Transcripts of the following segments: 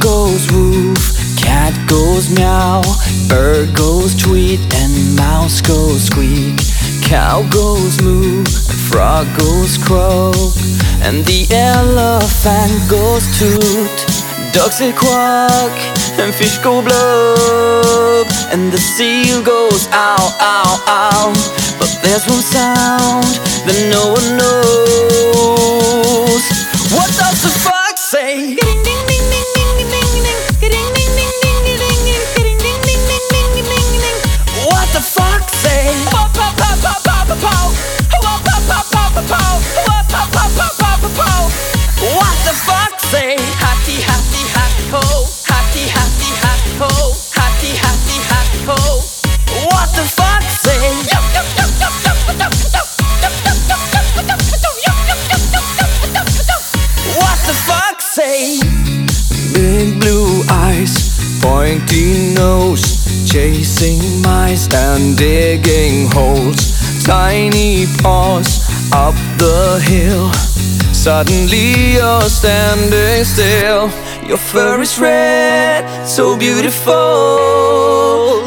goes woof, cat goes meow, bird goes tweet, and mouse goes squeak. Cow goes moo, frog goes croak, and the elephant goes toot. Ducks say quack, and fish go blub, and the seal goes ow, ow, ow. But there's one sound that no one knows. Say? Big blue eyes, pointy nose, chasing mice and digging holes. Tiny paws up the hill. Suddenly you're standing still. Your fur is red, so beautiful,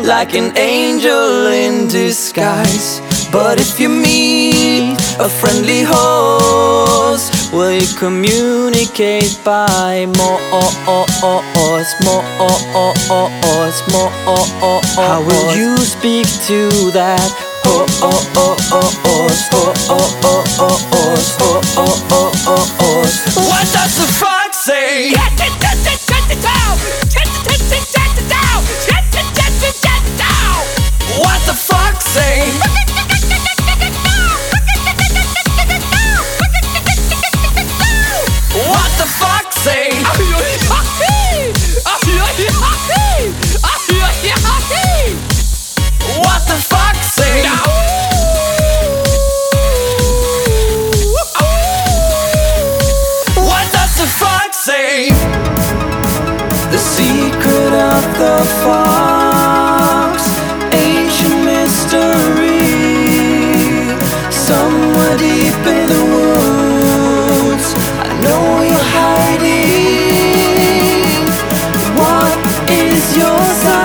like an angel in disguise. But if you meet a friendly horse, you communicate by more, more, more? How will you speak to that horse? What the fox Ancient mystery Somewhere deep in the woods I know you're hiding What is your sign?